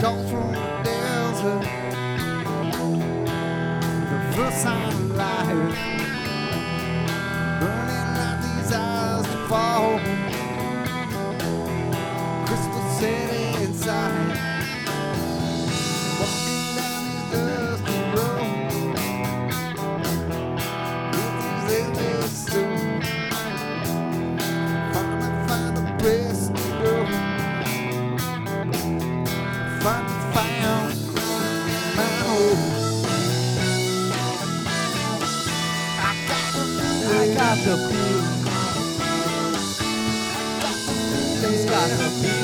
calls from the desert. The first sign of life. gotta. It's gotta be.